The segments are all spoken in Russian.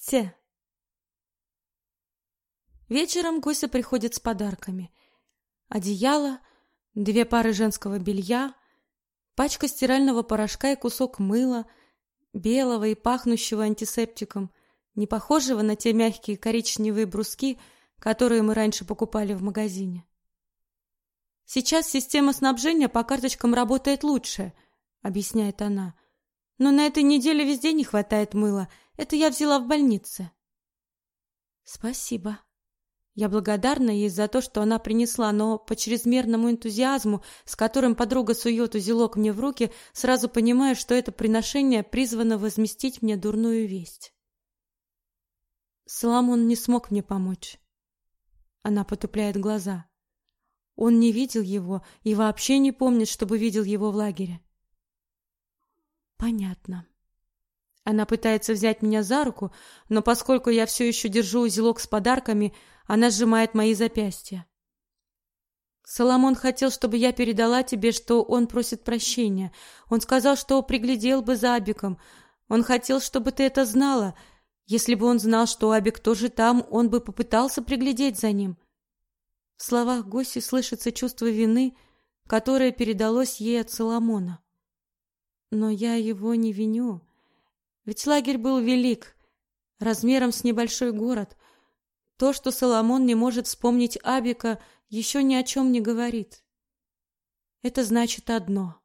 Те. Вечером Гося приходит с подарками. Одеяло, две пары женского белья, пачка стирального порошка и кусок мыла, белого и пахнущего антисептиком, не похожего на те мягкие коричневые бруски, которые мы раньше покупали в магазине. Сейчас система снабжения по карточкам работает лучше, объясняет она. Но на этой неделе везде не хватает мыла. Это я взяла в больнице. Спасибо. Я благодарна ей за то, что она принесла, но по чрезмерному энтузиазму, с которым подруга сует узелок мне в руки, сразу понимаю, что это приношение призвано возместить мне дурную весть. Соломон не смог мне помочь. Она потупляет глаза. Он не видел его и вообще не помнит, чтобы видел его в лагере. Понятно. Она пытается взять меня за руку, но поскольку я все еще держу узелок с подарками, она сжимает мои запястья. Соломон хотел, чтобы я передала тебе, что он просит прощения. Он сказал, что приглядел бы за Абиком. Он хотел, чтобы ты это знала. Если бы он знал, что Абик тоже там, он бы попытался приглядеть за ним. В словах Госи слышится чувство вины, которое передалось ей от Соломона. Но я его не виню. Ведь лагерь был велик, размером с небольшой город. То, что Соломон не может вспомнить Абика, еще ни о чем не говорит. Это значит одно.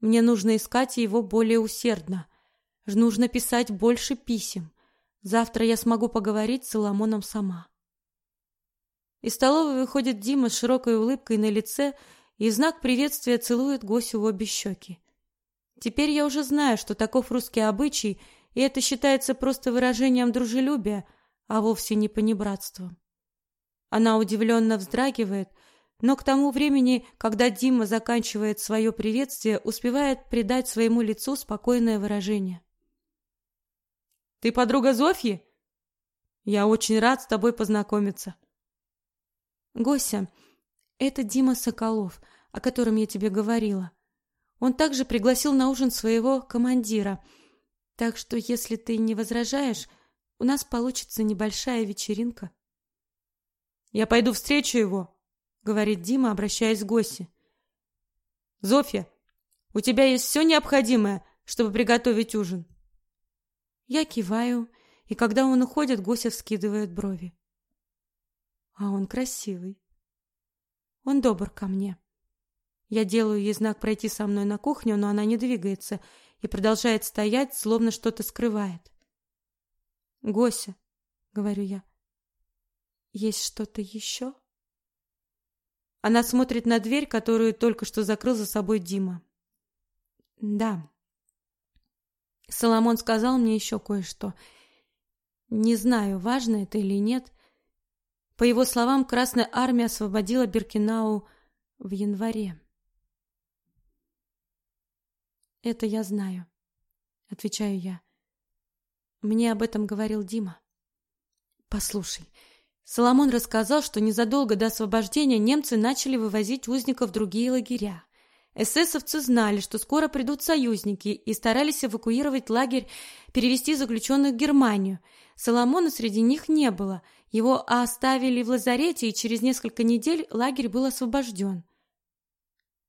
Мне нужно искать его более усердно. Нужно писать больше писем. Завтра я смогу поговорить с Соломоном сама. Из столовой выходит Дима с широкой улыбкой на лице и в знак приветствия целует Госю в обе щеки. Теперь я уже знаю, что таков русский обычай, и это считается просто выражением дружелюбия, а вовсе не понебратством. Она удивленно вздрагивает, но к тому времени, когда Дима заканчивает свое приветствие, успевает придать своему лицу спокойное выражение. «Ты подруга Зофьи? Я очень рад с тобой познакомиться». Гося, это Дима Соколов, о котором я тебе говорила. Он также пригласил на ужин своего командира. Так что, если ты не возражаешь, у нас получится небольшая вечеринка. Я пойду встречу его, говорит Дима, обращаясь к Госе. Зофья, у тебя есть все необходимое, чтобы приготовить ужин. Я киваю, и когда он уходит, Гося вскидывает брови. А он красивый. Он добр ко мне. Я делаю ей знак пройти со мной на кухню, но она не двигается и продолжает стоять, словно что-то скрывает. Гося, говорю я. Есть что-то еще?» Она смотрит на дверь, которую только что закрыл за собой Дима. Да. Соломон сказал мне еще кое-что. Не знаю, важно это или нет, по его словам, Красная армия освободила Биркинау в январе. Это я знаю, отвечаю я. Мне об этом говорил Дима. Послушай, Соломон рассказал, что незадолго до освобождения немцы начали вывозить узников в другие лагеря. Эсэсовцы знали, что скоро придут союзники и старались эвакуировать лагерь, перевести заключенных в Германию. Соломона среди них не было. Его оставили в лазарете, и через несколько недель лагерь был освобожден.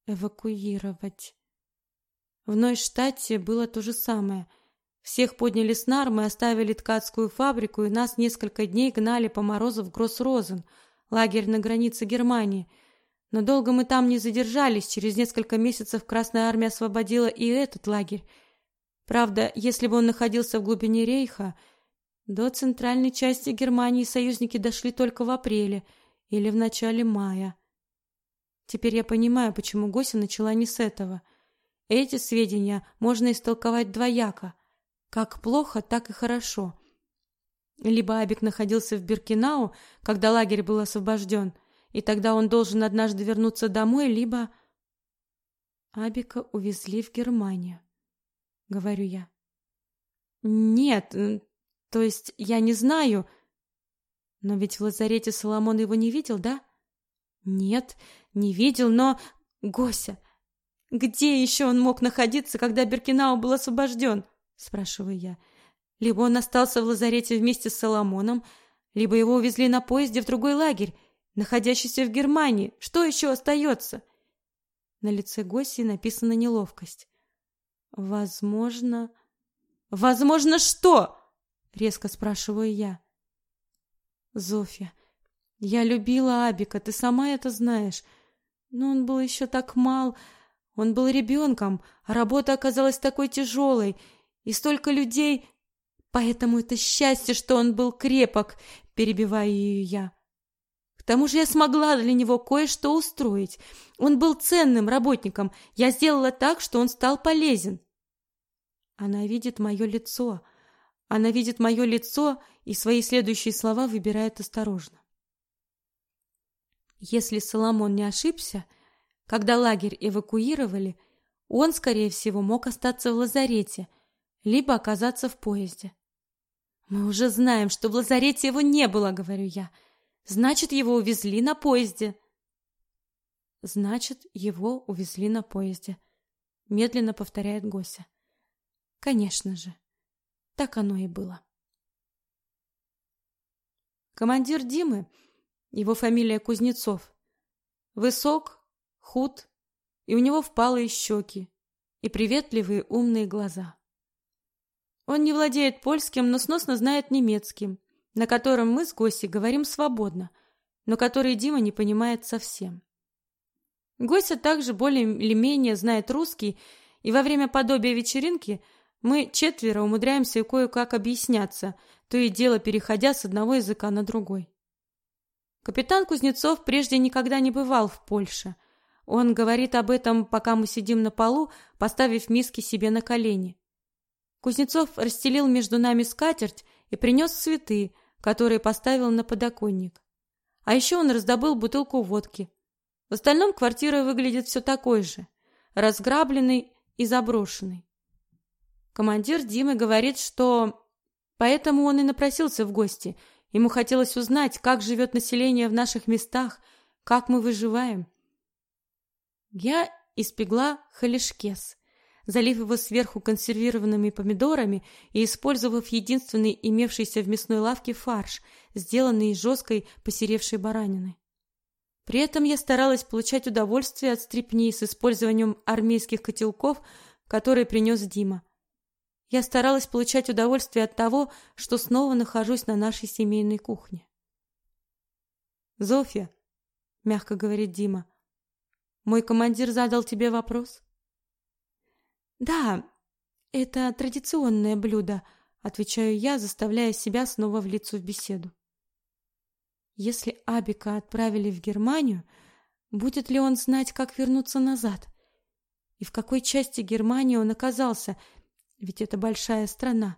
Эвакуировать. В Нойштадте было то же самое. Всех подняли с нар, мы оставили ткацкую фабрику, и нас несколько дней гнали по морозу в Гроссрозен, лагерь на границе Германии. Но долго мы там не задержались, через несколько месяцев Красная армия освободила и этот лагерь. Правда, если бы он находился в глубине рейха, до центральной части Германии союзники дошли только в апреле или в начале мая. Теперь я понимаю, почему Гося начала не с этого. Эти сведения можно истолковать двояко, как плохо, так и хорошо. Либо Абик находился в Биркинау, когда лагерь был освобожден, и тогда он должен однажды вернуться домой, либо Абика увезли в Германию, говорю я. Нет, то есть я не знаю. Но ведь в лазарете Соломон его не видел, да? Нет, не видел, но... Гося, где еще он мог находиться, когда Беркинау был освобожден? Спрашиваю я. Либо он остался в лазарете вместе с Соломоном, либо его увезли на поезде в другой лагерь, находящийся в Германии. Что еще остается? На лице Госи написана неловкость. Возможно... Возможно, что? Резко спрашиваю я. Зофья, я любила Абика, ты сама это знаешь. Но он был еще так мал, он был ребенком, а работа оказалась такой тяжелой, и столько людей... Поэтому это счастье, что он был крепок, перебиваю ее я. К тому же я смогла для него кое-что устроить. Он был ценным работником. Я сделала так, что он стал полезен. Она видит мое лицо. Она видит мое лицо и свои следующие слова выбирает осторожно. Если Соломон не ошибся, когда лагерь эвакуировали, он, скорее всего, мог остаться в лазарете, либо оказаться в поезде. Мы уже знаем, что в лазарете его не было, говорю я. Значит, его увезли на поезде. Значит, его увезли на поезде, медленно повторяет Гося. Конечно же. Так оно и было. Командир Димы, его фамилия Кузнецов, высок, худ, и у него впалые щеки и приветливые умные глаза. Он не владеет польским, но сносно знает немецким, на котором мы с Госей говорим свободно, но который Дима не понимает совсем. Гося также более или менее знает русский, и во время подобия вечеринки мы четверо умудряемся кое-как объясняться, то и дело переходя с одного языка на другой. Капитан Кузнецов прежде никогда не бывал в Польше – он говорит об этом, пока мы сидим на полу, поставив миски себе на колени. Кузнецов расстелил между нами скатерть и принес цветы, которые поставил на подоконник. А еще он раздобыл бутылку водки. В остальном квартира выглядит все такой же, разграбленной и заброшенной. Командир Димы говорит, что поэтому он и напросился в гости. Ему хотелось узнать, как живет население в наших местах, как мы выживаем. Я испекла халишкес, залив его сверху консервированными помидорами и использовав единственный имевшийся в мясной лавке фарш, сделанный из жесткой посеревшей баранины. При этом я старалась получать удовольствие от стрипни с использованием армейских котелков, которые принес Дима. Я старалась получать удовольствие от того, что снова нахожусь на нашей семейной кухне. «Зофья», — мягко говорит Дима, — мой командир задал тебе вопрос? Да, это традиционное блюдо, отвечаю я, заставляя себя снова влиться в беседу. Если Абика отправили в Германию, будет ли он знать, как вернуться назад? И в какой части Германии он оказался? Ведь это большая страна.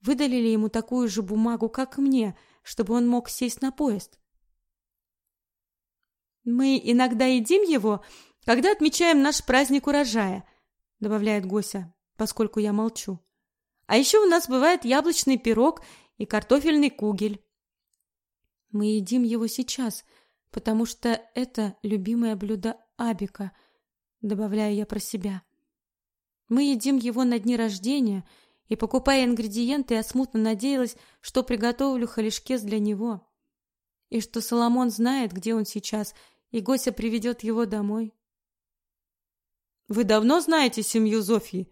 Выдали ли ему такую же бумагу, как мне, чтобы он мог сесть на поезд? Мы иногда едим его, когда отмечаем наш праздник урожая, добавляет Гося, поскольку я молчу. А еще у нас бывает яблочный пирог и картофельный кугель. Мы едим его сейчас, потому что это любимое блюдо Абика, добавляю я про себя. Мы едим его на дни рождения, и покупая ингредиенты, я смутно надеялась, что приготовлю халишкес для него, и что Соломон знает, где он сейчас и Гося приведет его домой. Вы давно знаете семью Зофьи?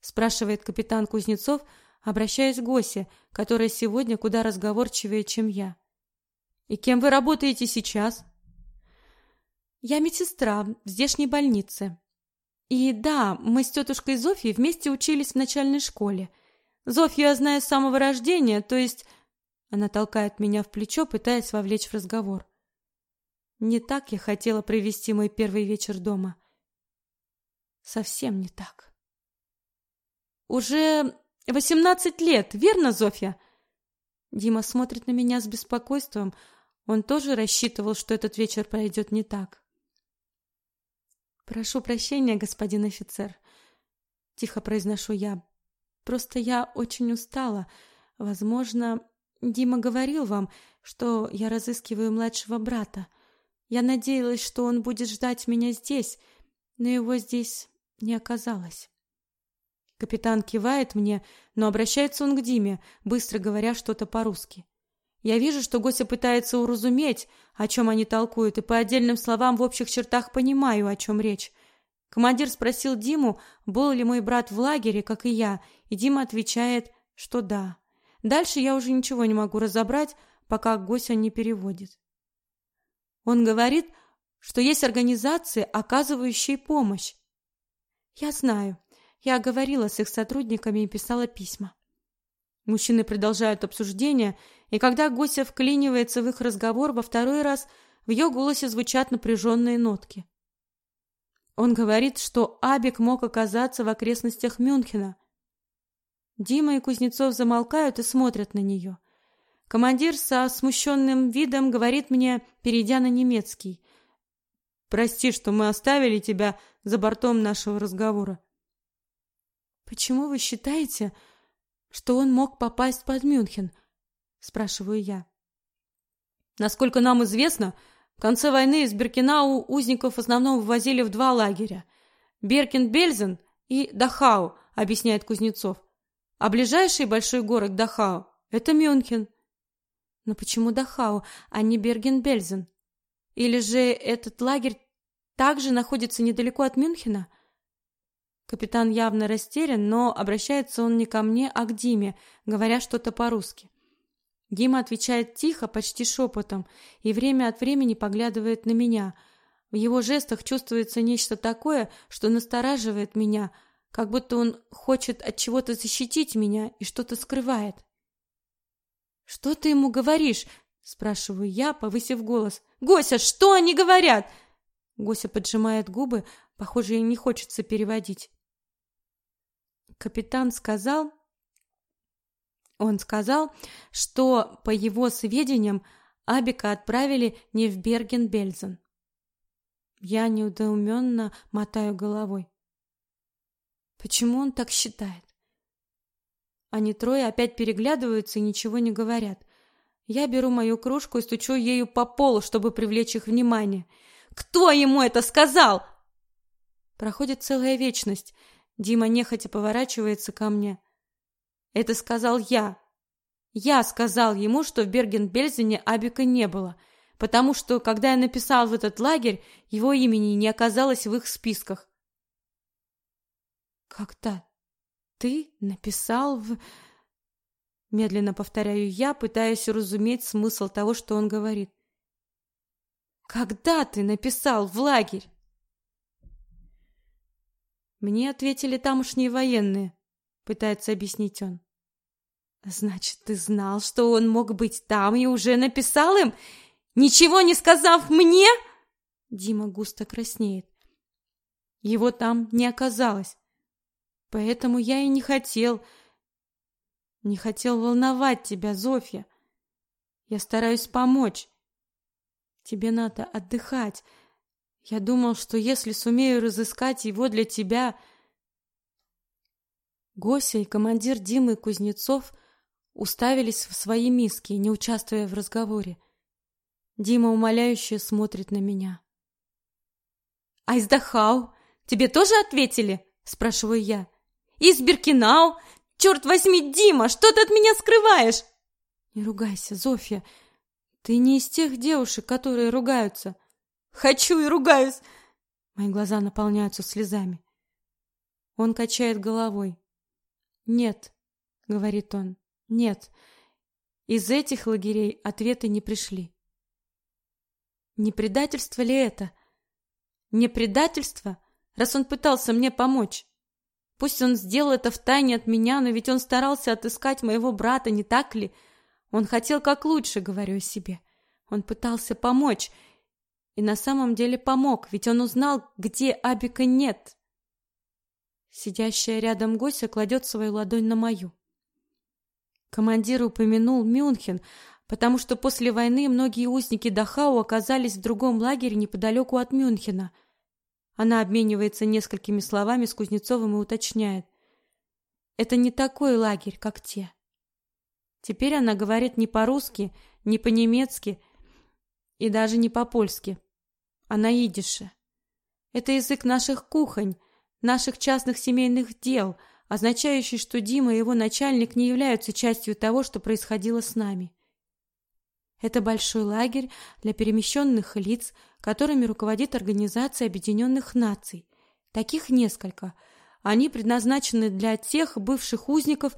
спрашивает капитан Кузнецов, обращаясь к Госе, которая сегодня куда разговорчивее, чем я. И кем вы работаете сейчас? Я медсестра в здешней больнице. И да, мы с тетушкой Зофьей вместе учились в начальной школе. Зофью я знаю с самого рождения, то есть она толкает меня в плечо, пытаясь вовлечь в разговор. Не так я хотела провести мой первый вечер дома. Совсем не так. Уже восемнадцать лет, верно, Зофья? Дима смотрит на меня с беспокойством. Он тоже рассчитывал, что этот вечер пройдет не так. Прошу прощения, господин офицер, тихо произношу я. Просто я очень устала. Возможно, Дима говорил вам, что я разыскиваю младшего брата. Я надеялась, что он будет ждать меня здесь, но его здесь не оказалось. Капитан кивает мне, но обращается он к Диме, быстро говоря что-то по-русски. Я вижу, что Гося пытается уразуметь, о чем они толкуют, и по отдельным словам в общих чертах понимаю, о чем речь. Командир спросил Диму, был ли мой брат в лагере, как и я, и Дима отвечает, что да. Дальше я уже ничего не могу разобрать, пока Гося не переводит. Он говорит, что есть организации, оказывающие помощь. Я знаю. Я говорила с их сотрудниками и писала письма. Мужчины продолжают обсуждение, и когда Гося вклинивается в их разговор во второй раз, в ее голосе звучат напряженные нотки. Он говорит, что Абик мог оказаться в окрестностях Мюнхена. Дима и Кузнецов замолкают и смотрят на нее. Командир со смущенным видом говорит мне, перейдя на немецкий: "Прости, что мы оставили тебя за бортом нашего разговора". Почему вы считаете, что он мог попасть под Мюнхен? спрашиваю я. Насколько нам известно, в конце войны из Беркинау узников в основном вывозили в два лагеря: Беркен-Бельзен и Дахау, объясняет Кузнецов. А ближайший большой город Дахау это Мюнхен. Но почему Дахау, а не Берген-Бельзен? Или же этот лагерь также находится недалеко от Мюнхена? Капитан явно растерян, но обращается он не ко мне, а к Диме, говоря что-то по-русски. Дима отвечает тихо, почти шепотом, и время от времени поглядывает на меня. В его жестах чувствуется нечто такое, что настораживает меня, как будто он хочет от чего-то защитить меня и что-то скрывает. Что ты ему говоришь? спрашиваю я, повысив голос. Гося, что они говорят? Гося поджимает губы, похоже, ей не хочется переводить. Капитан сказал, он сказал, что по его сведениям Абика отправили не в Берген-Бельзен. Я неудоуменно мотаю головой. Почему он так считает? Они трое опять переглядываются и ничего не говорят. Я беру мою кружку и стучу ею по полу, чтобы привлечь их внимание. Кто ему это сказал? Проходит целая вечность. Дима нехотя поворачивается ко мне. Это сказал я. Я сказал ему, что в Берген-Бельзене Абика не было, потому что, когда я написал в этот лагерь, его имени не оказалось в их списках. Когда ты написал в Медленно повторяю я, пытаясь уразуметь смысл того, что он говорит. Когда ты написал в лагерь? Мне ответили тамошние военные, пытается объяснить он. Значит, ты знал, что он мог быть там и уже написал им, ничего не сказав мне? Дима густо краснеет. Его там не оказалось. Поэтому я и не хотел, не хотел волновать тебя, Зофья. Я стараюсь помочь. Тебе надо отдыхать. Я думал, что если сумею разыскать его для тебя... Гося и командир Димы Кузнецов уставились в свои миски, не участвуя в разговоре. Дима умоляюще смотрит на меня. «Айздахау, тебе тоже ответили?» – спрашиваю я. «Из Биркинау? Черт возьми, Дима, что ты от меня скрываешь?» «Не ругайся, Зофья. Ты не из тех девушек, которые ругаются. Хочу и ругаюсь. Мои глаза наполняются слезами. Он качает головой. Нет, говорит он. Нет. Из этих лагерей ответы не пришли. Не предательство ли это? Не предательство, раз он пытался мне помочь. Пусть он сделал это в тайне от меня, но ведь он старался отыскать моего брата, не так ли? Он хотел как лучше, говорю о себе. Он пытался помочь, и на самом деле помог, ведь он узнал, где Абика нет. Сидящая рядом Гося кладет свою ладонь на мою. Командир упомянул Мюнхен, потому что после войны многие узники Дахау оказались в другом лагере неподалеку от Мюнхена. Она обменивается несколькими словами с Кузнецовым и уточняет. Это не такой лагерь, как те. Теперь она говорит не по-русски, не по-немецки, и даже не по-польски, а на идише. Это язык наших кухонь, наших частных семейных дел, означающий, что Дима и его начальник не являются частью того, что происходило с нами. Это большой лагерь для перемещенных лиц, которыми руководит Организация Объединенных Наций. Таких несколько. Они предназначены для тех бывших узников,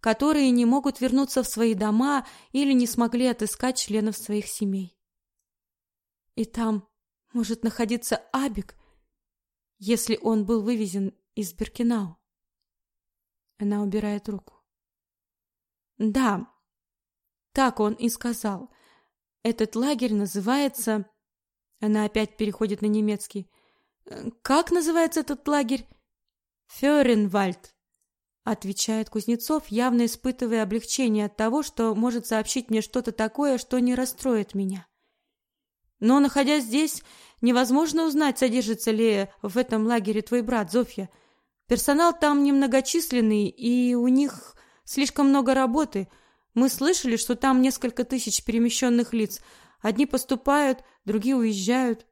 которые не могут вернуться в свои дома или не смогли отыскать членов своих семей. И там может находиться Абик, если он был вывезен из Беркинау. Она убирает руку. Да, так он и сказал. Этот лагерь называется... Она опять переходит на немецкий. Как называется этот лагерь? Фёренвальд, отвечает Кузнецов, явно испытывая облегчение от того, что может сообщить мне что-то такое, что не расстроит меня. Но, находясь здесь, невозможно узнать, содержится ли в этом лагере твой брат, Зофья. Персонал там немногочисленный, и у них слишком много работы. Мы слышали, что там несколько тысяч перемещенных лиц. Одни поступают, другие уезжают.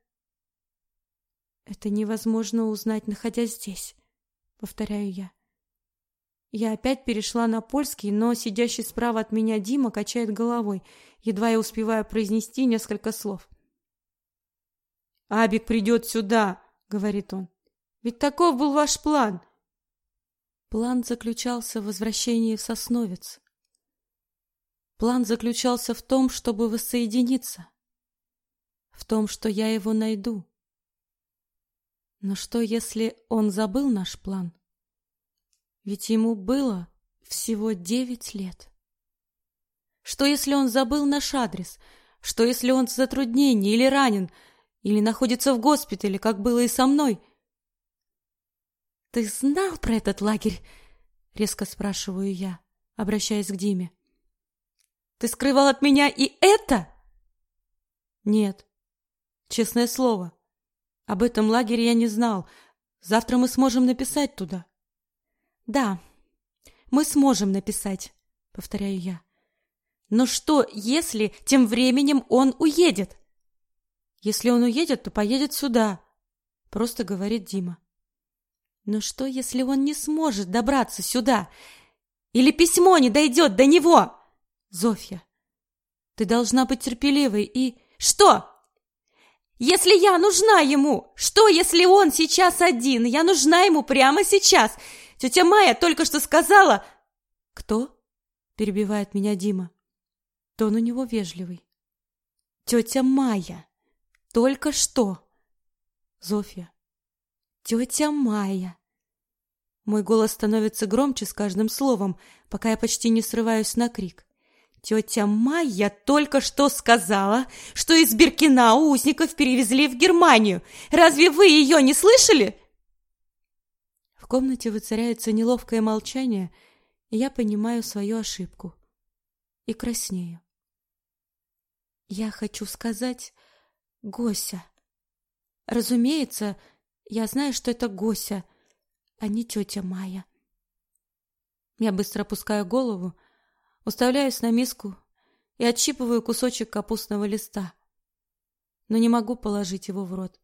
Это невозможно узнать, находясь здесь, повторяю я. Я опять перешла на польский, но сидящий справа от меня Дима качает головой, едва я успеваю произнести несколько слов. Абик придет сюда, говорит он. Ведь таков был ваш план. План заключался в возвращении в Сосновец. План заключался в том, чтобы воссоединиться, в том, что я его найду. Но что, если он забыл наш план? Ведь ему было всего девять лет. Что, если он забыл наш адрес? Что, если он в затруднении или ранен, или находится в госпитале, как было и со мной. Ты знал про этот лагерь? резко спрашиваю я, обращаясь к Диме. Ты скрывал от меня и это? Нет. Честное слово. Об этом лагере я не знал. Завтра мы сможем написать туда. Да. Мы сможем написать, повторяю я. Но что, если тем временем он уедет? Если он уедет, то поедет сюда, просто говорит Дима. Но что, если он не сможет добраться сюда? Или письмо не дойдет до него? Зофья, ты должна быть терпеливой и... Что? Если я нужна ему? Что, если он сейчас один? Я нужна ему прямо сейчас. Тетя Майя только что сказала... Кто? Перебивает меня Дима. Тон у него вежливый. Тетя Майя. Только что. Зофья. Тетя Майя. Мой голос становится громче с каждым словом, пока я почти не срываюсь на крик. Тетя Майя только что сказала, что из Биркинау узников перевезли в Германию. Разве вы ее не слышали? В комнате воцаряется неловкое молчание, и я понимаю свою ошибку. И краснею. Я хочу сказать, Гося. Разумеется, я знаю, что это Гося, а не тетя Майя. Я быстро опускаю голову, уставляюсь на миску и отщипываю кусочек капустного листа, но не могу положить его в рот.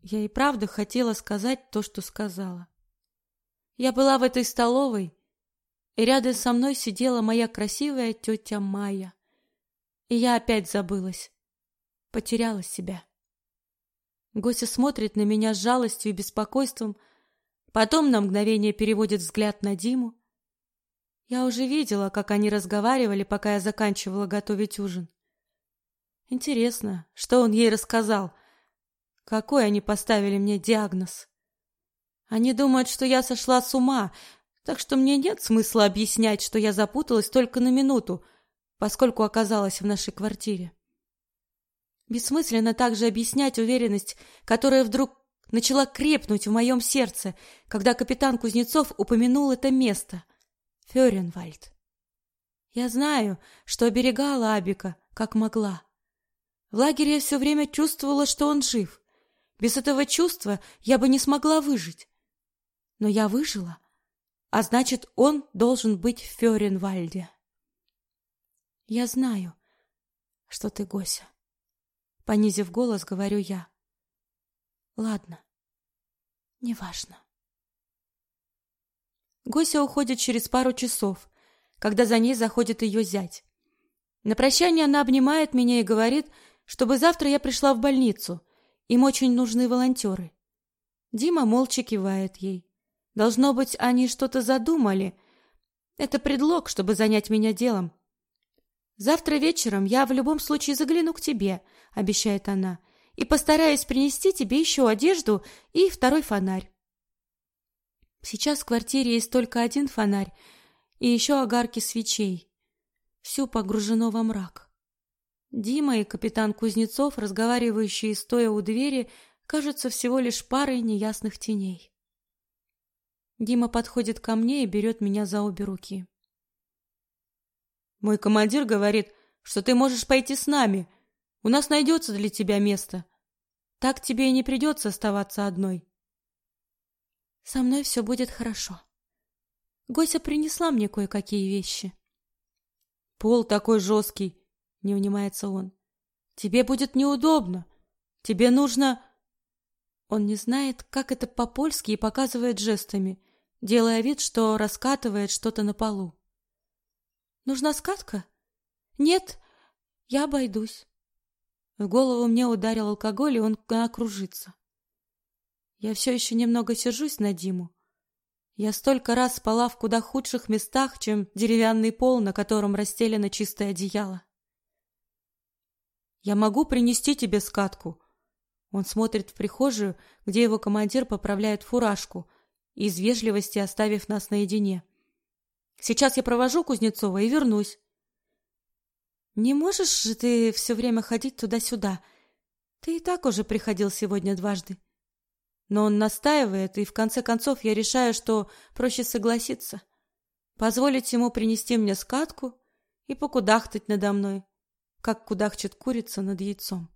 Я и правда хотела сказать то, что сказала. Я была в этой столовой, и рядом со мной сидела моя красивая тетя Майя. И я опять забылась потеряла себя. Гося смотрит на меня с жалостью и беспокойством, потом на мгновение переводит взгляд на Диму. Я уже видела, как они разговаривали, пока я заканчивала готовить ужин. Интересно, что он ей рассказал? Какой они поставили мне диагноз? Они думают, что я сошла с ума, так что мне нет смысла объяснять, что я запуталась только на минуту, поскольку оказалась в нашей квартире. Бессмысленно также объяснять уверенность, которая вдруг начала крепнуть в моем сердце, когда капитан Кузнецов упомянул это место — Фёренвальд. Я знаю, что оберегала Абика, как могла. В лагере я все время чувствовала, что он жив. Без этого чувства я бы не смогла выжить. Но я выжила, а значит, он должен быть в Фёренвальде. Я знаю, что ты Гося. Понизив голос, говорю я. Ладно. Неважно. Гося уходит через пару часов, когда за ней заходит ее зять. На прощание она обнимает меня и говорит, чтобы завтра я пришла в больницу. Им очень нужны волонтеры. Дима молча кивает ей. Должно быть, они что-то задумали. Это предлог, чтобы занять меня делом. Завтра вечером я в любом случае загляну к тебе, обещает она, и постараюсь принести тебе еще одежду и второй фонарь. Сейчас в квартире есть только один фонарь и еще огарки свечей. Все погружено во мрак. Дима и капитан Кузнецов, разговаривающие стоя у двери, кажутся всего лишь парой неясных теней. Дима подходит ко мне и берет меня за обе руки. Мой командир говорит, что ты можешь пойти с нами. У нас найдется для тебя место. Так тебе и не придется оставаться одной. Со мной все будет хорошо. Гося принесла мне кое-какие вещи. Пол такой жесткий, не унимается он. Тебе будет неудобно. Тебе нужно... Он не знает, как это по-польски и показывает жестами, делая вид, что раскатывает что-то на полу. Нужна скатка? Нет, я обойдусь. В голову мне ударил алкоголь, и он окружится. Я все еще немного сержусь на Диму. Я столько раз спала в куда худших местах, чем деревянный пол, на котором расстелено чистое одеяло. Я могу принести тебе скатку. Он смотрит в прихожую, где его командир поправляет фуражку, из вежливости оставив нас наедине. Сейчас я провожу Кузнецова и вернусь. Не можешь же ты все время ходить туда-сюда? Ты и так уже приходил сегодня дважды. Но он настаивает, и в конце концов я решаю, что проще согласиться. Позволить ему принести мне скатку и покудахтать надо мной, как кудахчет курица над яйцом.